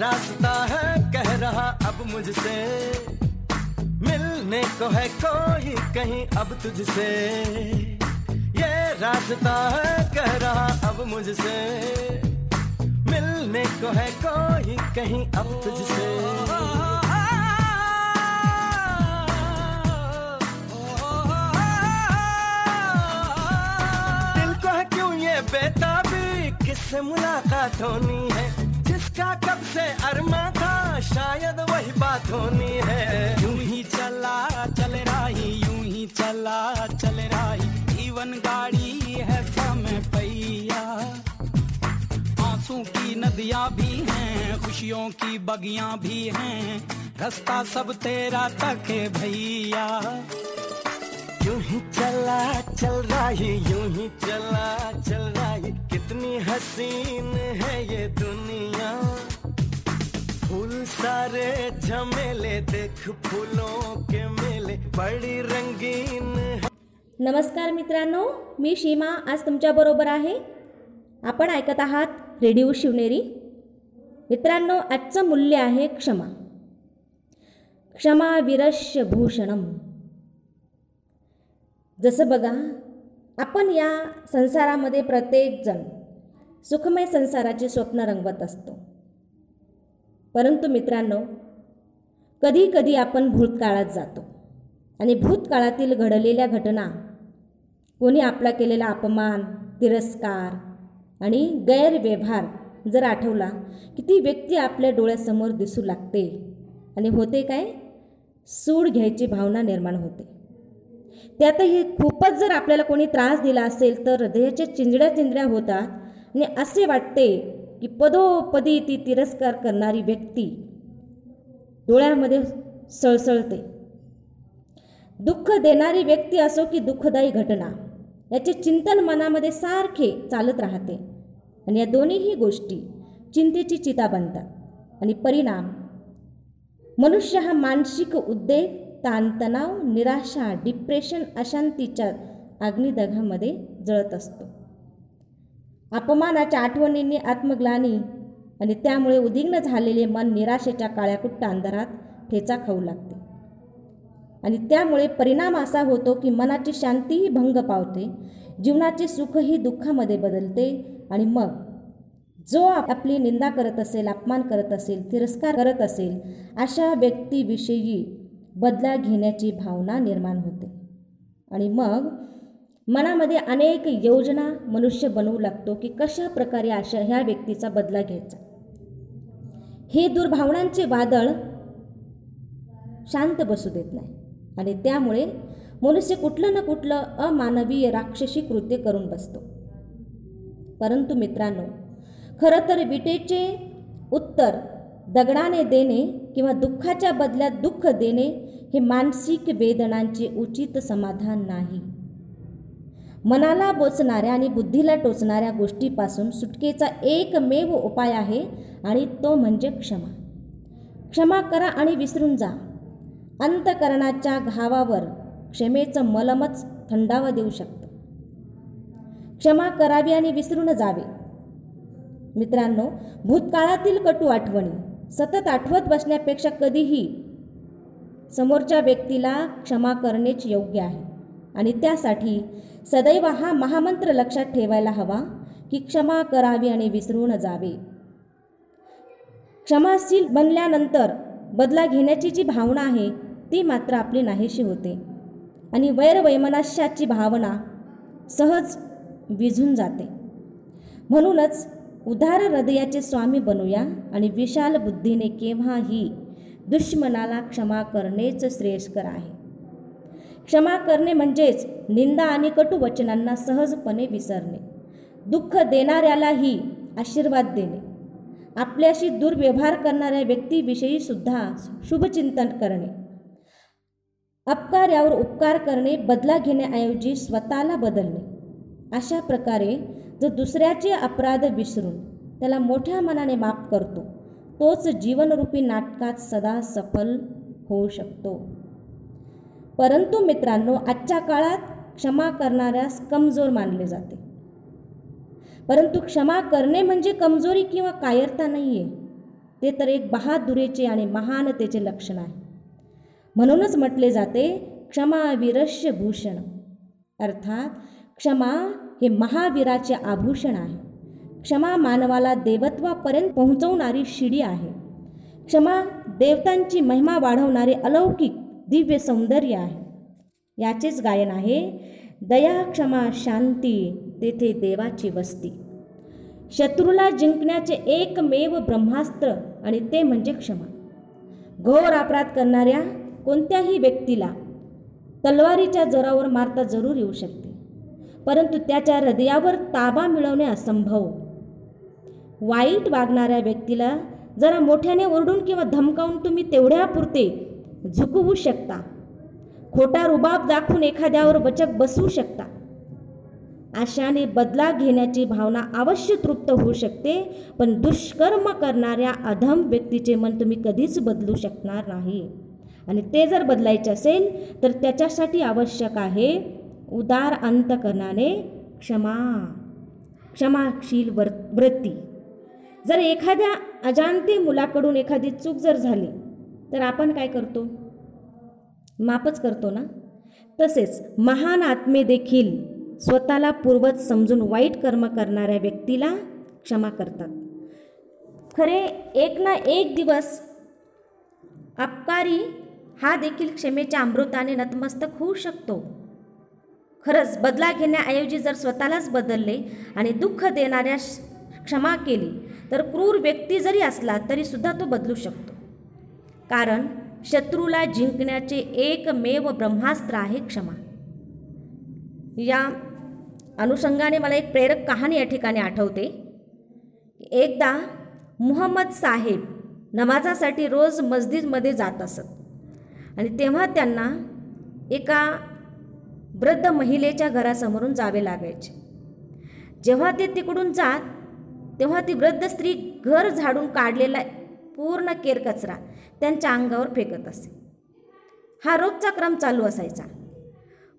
रास्ता है, कह रहा अब मुझसे। मिलने को है कोई, कहीं अब तुझसे। ये रास्ता है, कह रहा अब मुझसे। मिलने को है कोई, कहीं अब तुझसे। दिल को है क्यों ये बेताबी? किससे मुलाकात होनी है? जिसका कब से अरमा था, शायद वही बात होनी है। यूँ ही चला, चल रही, यूँ ही चला, चल रही। जीवन गाड़ी है समय पैया आँसू की नदियाँ भी हैं, खुशियों की बगियाँ भी हैं। रास्ता सब तेरा तक है भैया। यूँ ही चला, चल रही, यूँ ही चला, चल रही। कितनी हसीन है ये दुनिया। फूल सारे झमेले देख फूलों के मेले बड़ी रंगीन है। नमस्कार मित्रांनो मी सीमा आज तुमच्याबरोबर आहे. आपण ऐकत आहात रेडिओ शिवनेरी. मित्रांनो आजचं मूल्य आहे क्षमा. क्षमा विरश्य भूषणम जसं बघा आपण या संसारामध्ये प्रत्येकजण सुखमय संसाराचे स्वप्न रंगवत असतो. परंतु मित्रांनो कधी कधी आपण भूतकाळात जातो आणि भूतकाळातील घडलेल्या घटना कोणी आपला केलेला अपमान तिरस्कार आणि गैरव्यवहार जर आठवला की ती व्यक्ती आपल्या डोळ्यासमोर दिसू लागते आणि होते काय? सूड घ्यायची भावना निर्माण होते. त्यातही खूपच जर आपल्याला कोणी त्रास दिला असेल तर हृदयाच्या चिंजड्या चिंजड्या होतात. आणि असे वाटते की पदोपदी ती तिरस्कार करणारी व्यक्ती डोळ्यामध्ये सळसळते. दुःख देणारी व्यक्ती असो की दुःखदायी घटना याचे चिंतन मनामध्ये सारखे चालत राहते. आणि या दोन्हीही गोष्टी चिंतेची चिता बनतात. आणि परिणाम मनुष्य हा मानसिक उद्वेग ताणतणाव निराशा डिप्रेशन अशांतीच्या अग्निदगामध्ये जळत असतो. अपमानाच्या आठवणींनी आत्मग्लानी आणि त्यामुळे उद्विग्न झालेले मन निराशेच्या काळ्याकुट्ट अंधारात ठेचा खाऊ लागते. आणि त्यामुळे परिणाम असा होतो की मनाची शांतीही भंग पावते जीवनाचे सुखही दुःखामध्ये बदलते आणि मग जो आपली निंदा करत असेल अपमान करत असेल तिरस्कार करत असेल अशा व्यक्तीविषयी बदला घेण्याची भावना निर्माण होते. आणि मग मनामध्ये अनेक योजना मनुष्य बनवू लागतो की कशा प्रकारे अशा ह्या व्यक्तीचा बदला घ्यायचा. हे दुर्भावनांचे वादळ शांत बसू देत नाही. आणि त्यामुळे मनुष्य कुठलं ना कुठलं अमानवीय राक्षसी कृत्य करून बसतो. परंतु मित्रांनो खरं तर विटेचे उत्तर दगडाने देणे किंवा दुःखाच्या बदल्यात दुःख देणे हे मानसिक वेदनांचे उचित समाधान नाही. मनाला बोचणाऱ्या आणि बुद्धीला टोचणाऱ्या गोष्टीपासून सुटकेचा एकमेव उपाय आहे आणि तो म्हणजे क्षमा. क्षमा करा आणि विसरून जा. अंतकरणाच्या घावावर क्षमेचं मलमच थंडावा देऊ शकतं. क्षमा करावी आणि विसरून जावे. मित्रांनो भूतकाळातील कटू आठवणी सतत आठवत बसण्यापेक्षा कधीही समोरच्या व्यक्तीला क्षमा करणेच योग्य आहे. आणि त्यासाठी सदैव हा महामंत्र लक्षात ठेवायला हवा की क्षमा करावी आणि विसरून जावे. क्षमाशील बनल्यानंतर बदला घेण्याची जी भावना आहे ती मात्र आपली नाहीशी होते. आणि वैरवैमनस्याची भावना सहज विझून जाते. म्हणूनच उदार हृदयाचे स्वामी बनूया आणि विशाल बुद्धीने केव्हाही दुश्मनाला क्षमा करणेच श्रेयस्कर आहे. क्षमा करणे म्हणजेच निंदा आणि कटू वचनांना सहजपणे विसरणे दुःख देणाऱ्यालाही आशीर्वाद देणे आपल्याशी दुर्व्यवहार करणाऱ्या व्यक्तीविषयी सुद्धा शुभचिंतन करणे अपकार्यावर उपकार करणे बदला घेण्याऐवजी स्वतःला बदलणे अशा प्रकारे जो दुसऱ्याचे अपराध विसरून त्याला मोठ्या मनाने माफ करतो तोच जीवनरूपी नाटकात सदा सफल होऊ शकतो. परंतु मित्रांनो आजच्या काळात क्षमा करणाऱ्यास कमजोर मानले जाते. परंतु क्षमा करणे म्हणजे कमजोरी किंवा कायरता नाही आहे ते तर एक बहादुरेचे आणि महानतेचे लक्षण आहे. म्हणूनच म्हटले जाते क्षमा विरस्य भूषण. अर्थात क्षमा हे महावीराचे आभूषण आहे. क्षमा मानवाला देवत्वापर्यंत पोहोचवणारी शिडी आहे. क्षमा देवतांची महिमा वाढवणारे अलौकिक दिव्य सौंदर्य आहे. याचेच गायन आहे दया क्षमा शांती तेथे देवाची वस्ती. शत्रूला जिंकण्याचे एकमेव ब्रह्मास्त्र आणि ते म्हणजे क्षमा. घोर अपराध करणाऱ्या कोणत्याही व्यक्तीला तलवारीच्या जोरावर मारता जरूर येऊ शकते. परंतु त्याच्या हृदयावर ताबा मिळवणे असंभव. वाईट वागणाऱ्या व्यक्तीला जरा मोठ्याने ओरडून किंवा धमकावून तुम्ही तेवढ्यापुरते झुकवू शकता. खोटा रुबाब दाखवून एखाद्यावर बचक बसवू शकता. आशाने बदला घेण्याची भावना अवश्य तृप्त होऊ शकते पण दुष्कर्म करणाऱ्या अधम व्यक्तीचे मन तुम्ही कधीच बदलू शकणार नाही. आणि ते जर बदलायचे असेल तर त्याच्यासाठी आवश्यक आहे उदार अंतकरणाने क्षमा क्षमाशील वर वृत्ती. जर एखाद्या अजाणते मुलाकडून एखादी चूक जर झाली तर आपण काय करतो? मापच करतो ना? तसेच महान आत्मे देखील स्वतःला पूर्वज समजून वाईट कर्म करणाऱ्या व्यक्तीला क्षमा करतात. खरे एक ना एक दिवस अपकारी हा देखील क्षमेच्या अमृताने नतमस्तक होऊ शकतो. खरंच बदला घेण्याऐवजी जर स्वतःलाच बदलले आणि दुःख देणाऱ्या क्षमा केली तर क्रूर व्यक्ती जरी असला तरीसुद्धा तो बदलू शकतो. कारण शत्रूला जिंकण्याचे एकमेव ब्रह्मास्त्र आहे क्षमा. या अनुषंगाने मला एक प्रेरक कहाणी या ठिकाणी आठवते. एकदा मुहम्मद साहेब नमाजासाठी रोज मस्जिदमध्ये जात असत. आणि तेव्हा त्यांना एका वृद्ध महिलेच्या घरासमोरून जावे लागायचे. जेव्हा ते तिकडून जात तेव्हा ती वृद्ध स्त्री घर झाडून काढलेला पूर्ण केर कचरा त्यांच्या अंगावर फेकत असे. हा रोजचा क्रम चालू असायचा.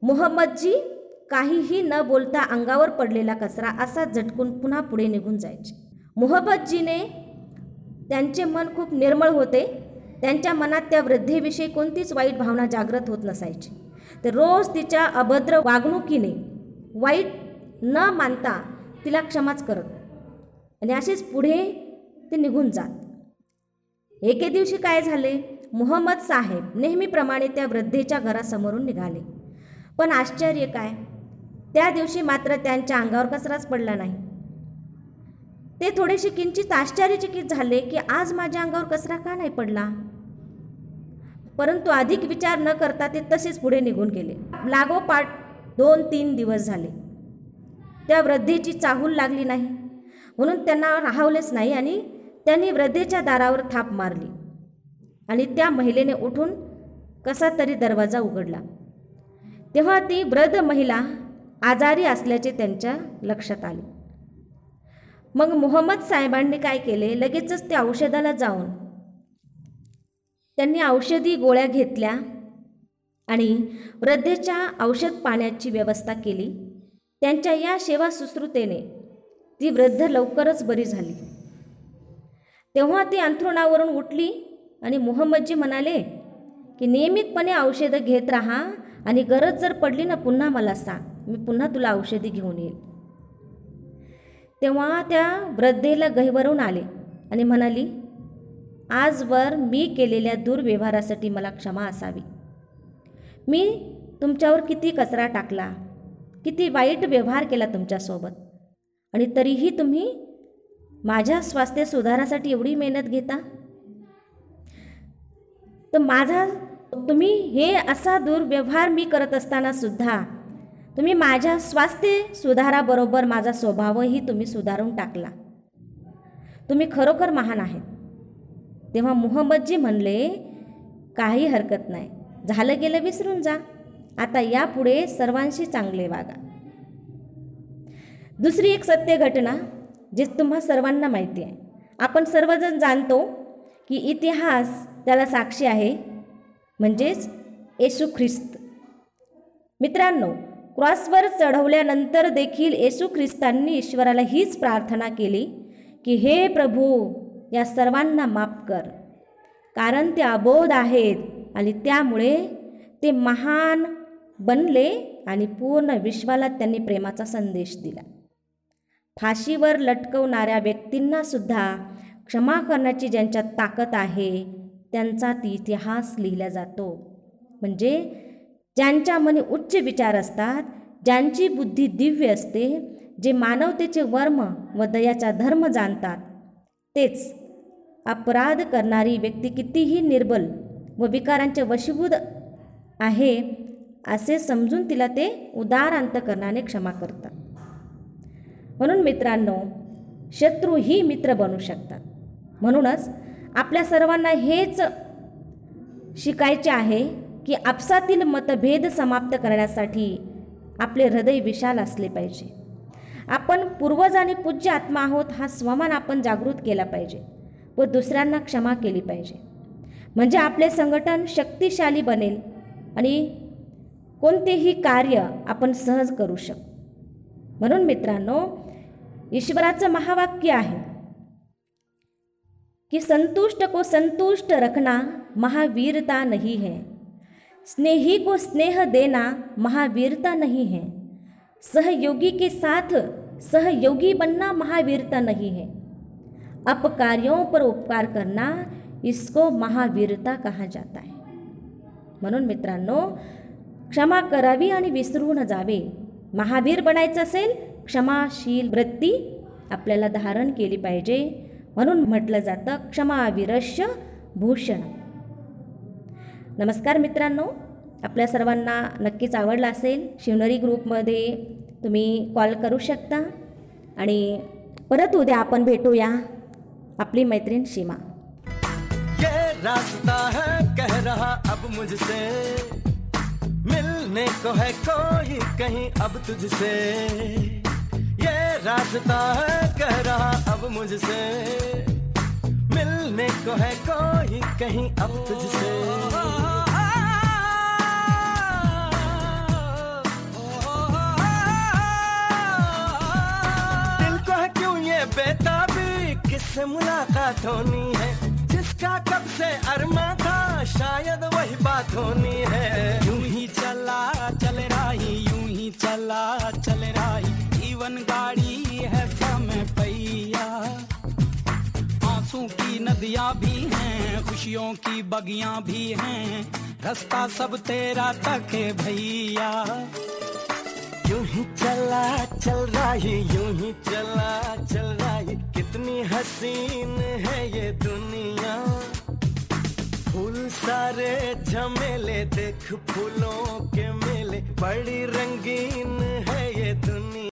मोहम्मदजी काहीही न बोलता अंगावर पडलेला कचरा असा झटकून पुन्हा पुढे निघून जायचे. मोहम्मदजीने त्यांचे मन खूप निर्मळ होते. त्यांच्या मनात त्या वृद्धेविषयी कोणतीच वाईट भावना जागृत होत नसायची. तर रोज तिच्या अभद्र वागणुकीने वाईट न मानता तिला क्षमाच करत. आणि असेच पुढे ते निघून जात. एके दिवशी काय झाले? मोहम्मद साहेब नेहमीप्रमाणे त्या वृद्धेच्या घरासमोरून निघाले. पण आश्चर्य काय? त्या दिवशी मात्र त्यांच्या अंगावर कचराच पडला नाही. ते थोडेसे किंचित आश्चर्यचकित झाले की आज माझ्या अंगावर कचरा का नाही पडला? परंतु अधिक विचार न करता ते तसेच पुढे निघून गेले. लागोपाठ दोन तीन दिवस झाले. त्या वृद्धेची चाहूल लागली नाही. म्हणून त्यांना राहवलेच नाही आणि त्यांनी वृद्धेच्या दारावर थाप मारली. आणि त्या महिलेने उठून कसा तरी दरवाजा उघडला. तेव्हा ती वृद्ध महिला आजारी असल्याचे त्यांच्या लक्षात आले. मग मोहम्मद साहेबांनी काय केले? लगेचच त्या औषधाला जाऊन त्यांनी औषधी गोळ्या घेतल्या आणि वृद्धेच्या औषध पाण्याची व्यवस्था केली. त्यांच्या या सेवा सुश्रुतेने ती वृद्ध लवकरच बरी झाली. तेव्हा ती अंथरुणावरून उठली आणि मोहम्मदजी म्हणाले की नियमितपणे औषधं घेत राहा आणि गरज जर पडली ना पुन्हा मला सांग. मी पुन्हा तुला औषधी घेऊन येईल. तेव्हा त्या वृद्धेला गहिवरून आले आणि म्हणाली आजवर मी केलेल्या दुर्व्यवहारासाठी मला क्षमा असावी. मी तुमच्यावर किती कचरा टाकला किती वाईट व्यवहार केला तुमच्यासोबत आणि तरीही तुम्ही माझ्या स्वास्थ्य सुधारासाठी एवढी मेहनत घेता? तर माझा तुम्ही हे असा दुर्व्यवहार मी करत असताना सुद्धा तुम्ही माझ्या स्वास्थ्य सुधाराबरोबर माझा स्वभावही तुम्ही सुधारून टाकला. तुम्ही खरोखर महान आहेत. तेव्हा मोहम्मदजी म्हणले काही हरकत नाही. झालं गेलं विसरून जा. आता यापुढे सर्वांशी चांगले वागा. दुसरी एक सत्य घटना जे तुम्हा सर्वांना माहिती आहे. आपण सर्वजण जाणतो की इतिहास त्याला साक्षी आहे म्हणजेच येशू ख्रिस्त. मित्रांनो क्रॉसवर चढवल्यानंतर देखील येशू ख्रिस्तांनी ईश्वराला हीच प्रार्थना केली की हे प्रभू या सर्वांना माफ कर. कारण ते अबोध आहेत आणि त्यामुळे ते महान बनले आणि पूर्ण विश्वाला त्यांनी प्रेमाचा संदेश दिला. फाशीवर लटकवणाऱ्या व्यक्तींना सुद्धा क्षमा करण्याची ज्यांच्यात ताकद आहे त्यांचा ती इतिहास लिहिला जातो. म्हणजे ज्यांच्या मनी उच्च विचार असतात ज्यांची बुद्धी दिव्य असते जे मानवतेचे वर्म व दयाचा धर्म जाणतात तेच. अपराध करणारी व्यक्ती कितीही निर्बल व विकारांचे वशीभूत आहे असे समजून तिला ते उदार अंतकरणाने क्षमा करतात. म्हणून मित्रांनो शत्रूही मित्र बनू शकतात. म्हणूनच आपल्या सर्वांना हेच शिकायचे आहे की आपसातील मतभेद समाप्त करण्यासाठी आपले हृदय विशाल असले पाहिजे. आपण पूर्वज आणि पूज्य आत्मा आहोत हा स्वमान आपण जागृत केला पाहिजे व दुसऱ्यांना क्षमा केली पाहिजे. म्हणजे आपले संघटन शक्तिशाली बनेल आणि कोणतेही कार्य आपण सहज करू शकू. म्हणून मित्रांनो ईश्वराचं महावाक्य आहे कि संतुष्ट को संतुष्ट रखना महावीरता नहीं है. स्नेही को स्नेह देना महावीरता नहीं है. सहयोगी के साथ सहयोगी बनना महावीरता नहीं है। अपकार्यों पर उपकार करना इसको महावीरता कहा जाता है। म्हणून मित्रांनो क्षमा करावी आणि विसरू न जावे. महावीर बनायचं असेल क्षमाशील वृत्ती आपल्याला धारण केली पाहिजे. म्हणून म्हटलं जातं क्षमाविरश्य भूषण. नमस्कार मित्रांनो आपल्या सर्वांना नक्कीच आवडला असेल. शिवनरी ग्रुपमध्ये तुम्ही कॉल करू शकता. आणि परत उद्या आपण भेटूया. आपली मैत्रीण सीमा. ये रास्ता है कह रहा अब मुझसे। मिलने को है कोई कहीं अब तुझसे। ये रास्ता है कह रहा अब मुझसे। मिलने को है कोई कहीं अब तुझसे। होनी है। जिसका कब से अरमा था, शायद वही बात होनी है। यूँ ही चला, चल रही, यूँ ही चला, चल रही। जीवन गाड़ी है समय पैया आँसू की नदियाँ भी हैं, खुशियों की बगियाँ भी हैं। रास्ता सब तेरा तक भैया। ही चला, चल रही, यूँ ही चला, चल रही। कितनी हसीन है ये दुनिया। फूल सारे झमेले, देख फूलों के मेले। बड़ी रंगीन